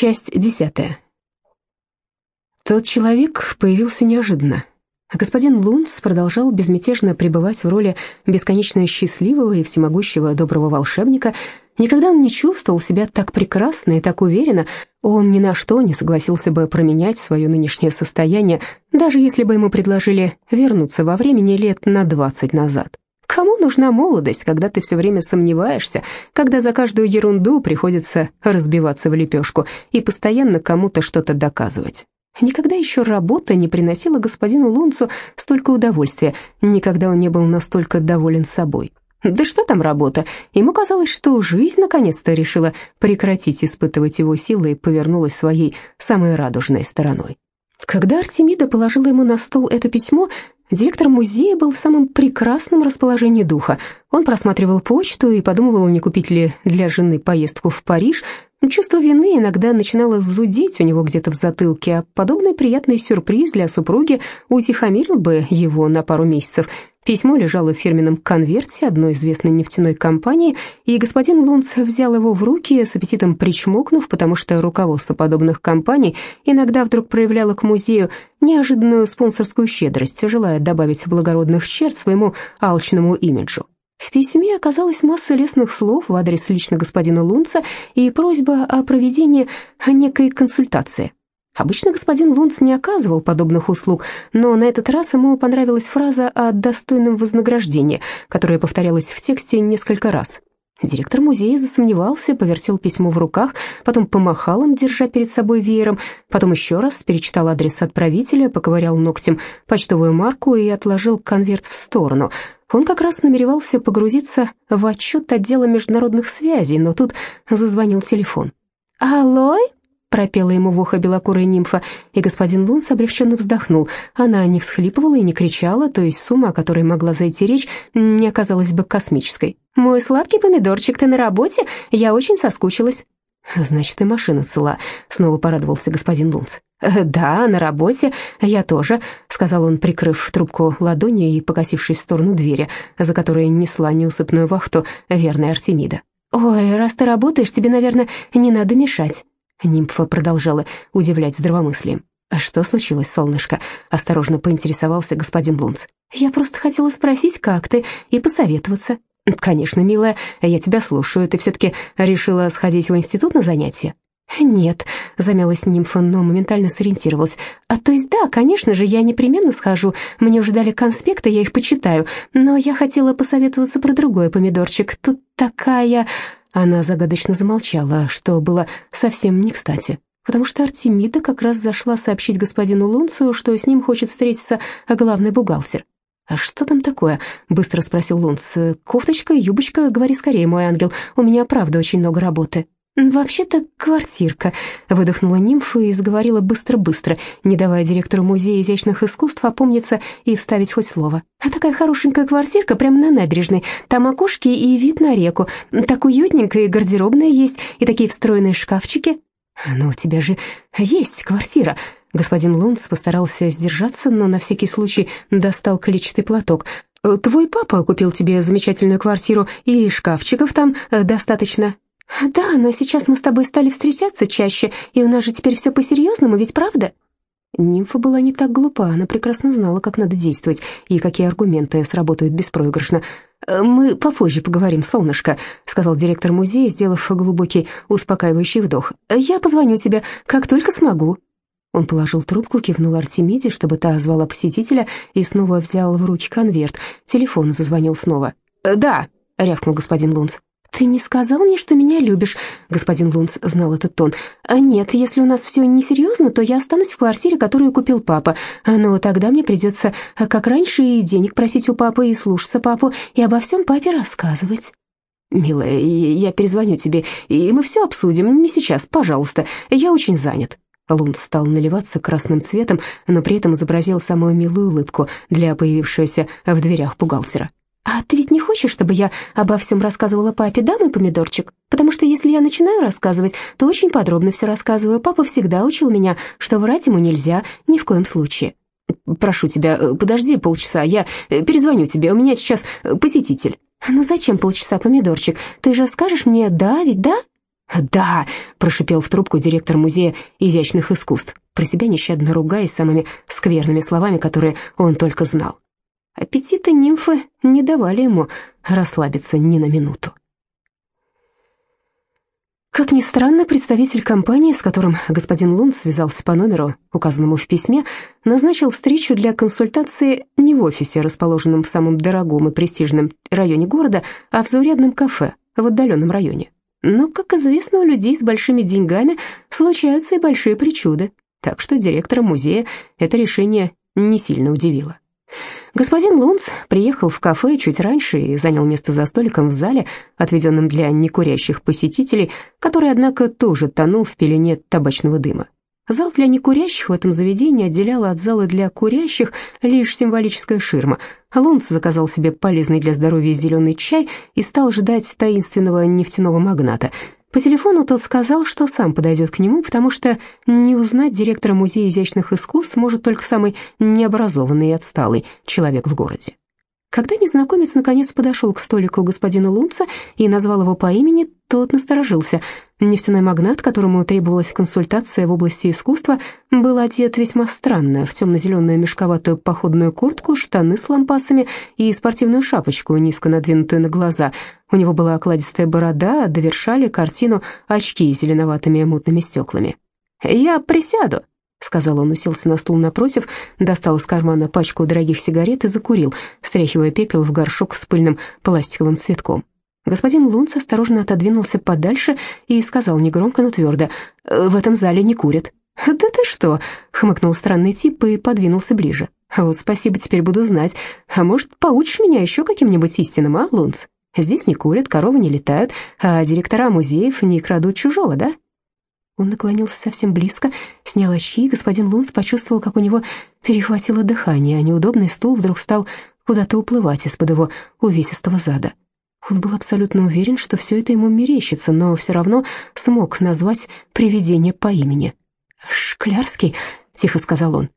Часть десятая. Тот человек появился неожиданно. Господин Лунц продолжал безмятежно пребывать в роли бесконечно счастливого и всемогущего доброго волшебника. Никогда он не чувствовал себя так прекрасно и так уверенно. Он ни на что не согласился бы променять свое нынешнее состояние, даже если бы ему предложили вернуться во времени лет на двадцать назад. Кому нужна молодость, когда ты все время сомневаешься, когда за каждую ерунду приходится разбиваться в лепешку и постоянно кому-то что-то доказывать? Никогда еще работа не приносила господину Лунцу столько удовольствия, никогда он не был настолько доволен собой. Да что там работа? Ему казалось, что жизнь наконец-то решила прекратить испытывать его силы и повернулась своей самой радужной стороной. Когда Артемида положила ему на стол это письмо, директор музея был в самом прекрасном расположении духа. Он просматривал почту и подумывал, не купить ли для жены поездку в Париж, Чувство вины иногда начинало зудеть у него где-то в затылке, а подобный приятный сюрприз для супруги утихомирил бы его на пару месяцев. Письмо лежало в фирменном конверте одной известной нефтяной компании, и господин Лунц взял его в руки, с аппетитом причмокнув, потому что руководство подобных компаний иногда вдруг проявляло к музею неожиданную спонсорскую щедрость, желая добавить благородных черт своему алчному имиджу. В письме оказалась масса лестных слов в адрес лично господина Лунца и просьба о проведении некой консультации. Обычно господин Лунц не оказывал подобных услуг, но на этот раз ему понравилась фраза о достойном вознаграждении, которая повторялась в тексте несколько раз. Директор музея засомневался, повертел письмо в руках, потом помахал им, держа перед собой веером, потом еще раз перечитал адрес отправителя, поковырял ногтем почтовую марку и отложил конверт в сторону – он как раз намеревался погрузиться в отчет отдела международных связей, но тут зазвонил телефон. «Алло?» — пропела ему в ухо белокурая нимфа, и господин Лунц облегченно вздохнул. Она не всхлипывала и не кричала, то есть сумма, о которой могла зайти речь, не оказалась бы космической. «Мой сладкий помидорчик, ты на работе? Я очень соскучилась». «Значит, и машина цела», — снова порадовался господин Лунц. «Э, «Да, на работе. Я тоже», — сказал он, прикрыв трубку ладонью и покосившись в сторону двери, за которой несла неусыпную вахту верная Артемида. «Ой, раз ты работаешь, тебе, наверное, не надо мешать». Нимфа продолжала удивлять здравомыслием. «А что случилось, солнышко?» — осторожно поинтересовался господин Лунц. «Я просто хотела спросить, как ты, и посоветоваться». «Конечно, милая, я тебя слушаю. Ты все-таки решила сходить в институт на занятия?» «Нет», — замялась нимфа, но моментально сориентировалась. «А то есть да, конечно же, я непременно схожу. Мне уже дали конспекты, я их почитаю. Но я хотела посоветоваться про другой помидорчик. Тут такая...» Она загадочно замолчала, что было совсем не кстати, потому что Артемида как раз зашла сообщить господину Лунцу, что с ним хочет встретиться главный бухгалтер. «А что там такое?» — быстро спросил Лунц. «Кофточка, юбочка, говори скорее, мой ангел. У меня, правда, очень много работы». «Вообще-то квартирка», — выдохнула нимфа и заговорила быстро-быстро, не давая директору Музея изящных искусств опомниться и вставить хоть слово. «А такая хорошенькая квартирка прямо на набережной. Там окошки и вид на реку. Так уютненько и гардеробная есть, и такие встроенные шкафчики». «Но у тебя же есть квартира», Господин Лунц постарался сдержаться, но на всякий случай достал клетчатый платок. «Твой папа купил тебе замечательную квартиру, и шкафчиков там достаточно. «Да, но сейчас мы с тобой стали встречаться чаще, и у нас же теперь все по-серьезному, ведь правда?» Нимфа была не так глупа, она прекрасно знала, как надо действовать и какие аргументы сработают беспроигрышно. «Мы попозже поговорим, солнышко», — сказал директор музея, сделав глубокий успокаивающий вдох. «Я позвоню тебе, как только смогу». Он положил трубку, кивнул Артемиде, чтобы та звала посетителя, и снова взял в руки конверт. Телефон зазвонил снова. «Да», — рявкнул господин Лунц. «Ты не сказал мне, что меня любишь?» Господин Лунц знал этот тон. «А нет, если у нас все несерьезно, то я останусь в квартире, которую купил папа. Но тогда мне придется, как раньше, и денег просить у папы, и слушаться папу, и обо всем папе рассказывать». «Милая, я перезвоню тебе, и мы все обсудим. Не сейчас, пожалуйста. Я очень занят». Лунц стал наливаться красным цветом, но при этом изобразил самую милую улыбку для появившегося в дверях бухгалтера. «А ты ведь не хочешь, чтобы я обо всем рассказывала папе, да, мой помидорчик? Потому что если я начинаю рассказывать, то очень подробно все рассказываю. Папа всегда учил меня, что врать ему нельзя ни в коем случае». «Прошу тебя, э, подожди полчаса, я э, перезвоню тебе, у меня сейчас э, посетитель». «Ну зачем полчаса, помидорчик? Ты же скажешь мне «да», ведь да?» «Да!» — прошипел в трубку директор Музея изящных искусств, про себя нещадно ругаясь самыми скверными словами, которые он только знал. Аппетиты нимфы не давали ему расслабиться ни на минуту. Как ни странно, представитель компании, с которым господин Лунд связался по номеру, указанному в письме, назначил встречу для консультации не в офисе, расположенном в самом дорогом и престижном районе города, а в заурядном кафе в отдаленном районе. Но, как известно, у людей с большими деньгами случаются и большие причуды, так что директора музея это решение не сильно удивило. Господин Лунц приехал в кафе чуть раньше и занял место за столиком в зале, отведенном для некурящих посетителей, который, однако, тоже тонул в пелене табачного дыма. Зал для некурящих в этом заведении отделяла от зала для курящих лишь символическая ширма. Лунц заказал себе полезный для здоровья зеленый чай и стал ждать таинственного нефтяного магната – по телефону тот сказал, что сам подойдет к нему, потому что не узнать директора Музея изящных искусств может только самый необразованный и отсталый человек в городе. Когда незнакомец наконец подошел к столику господина Лунца и назвал его по имени, тот насторожился. Нефтяной магнат, которому требовалась консультация в области искусства, был одет весьма странно, в темно-зеленую мешковатую походную куртку, штаны с лампасами и спортивную шапочку, низко надвинутую на глаза. У него была окладистая борода, довершали картину очки с зеленоватыми мутными стеклами. «Я присяду», — сказал он, уселся на стул напротив, достал из кармана пачку дорогих сигарет и закурил, стряхивая пепел в горшок с пыльным пластиковым цветком. Господин Лунц осторожно отодвинулся подальше и сказал негромко, но твердо, «В этом зале не курят». «Да ты что?» — хмыкнул странный тип и подвинулся ближе. «Вот спасибо, теперь буду знать. А может, поучишь меня еще каким-нибудь истинам, а, Лунц? Здесь не курят, коровы не летают, а директора музеев не крадут чужого, да?» Он наклонился совсем близко, снял очки, и господин Лунц почувствовал, как у него перехватило дыхание, а неудобный стул вдруг стал куда-то уплывать из-под его увесистого зада. Он был абсолютно уверен, что все это ему мерещится, но все равно смог назвать привидение по имени. «Шклярский», — тихо сказал он.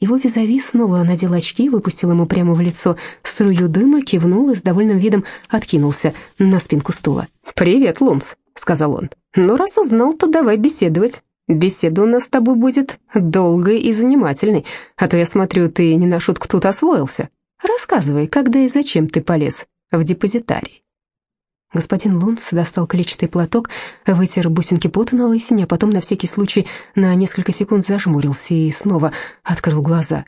Его визави снова надел очки, выпустил ему прямо в лицо струю дыма, кивнул и с довольным видом откинулся на спинку стула. «Привет, Лунц», — сказал он. «Ну, раз узнал, то давай беседовать. Беседа у нас с тобой будет долгой и занимательной, а то я смотрю, ты не на шутку тут освоился. Рассказывай, когда и зачем ты полез в депозитарий». Господин Лунц достал клетчатый платок, вытер бусинки пота на лысине, а потом на всякий случай на несколько секунд зажмурился и снова открыл глаза.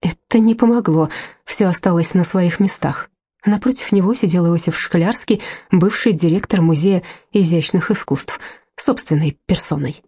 Это не помогло, все осталось на своих местах. Напротив него сидел Иосиф Шклярский, бывший директор Музея изящных искусств, собственной персоной.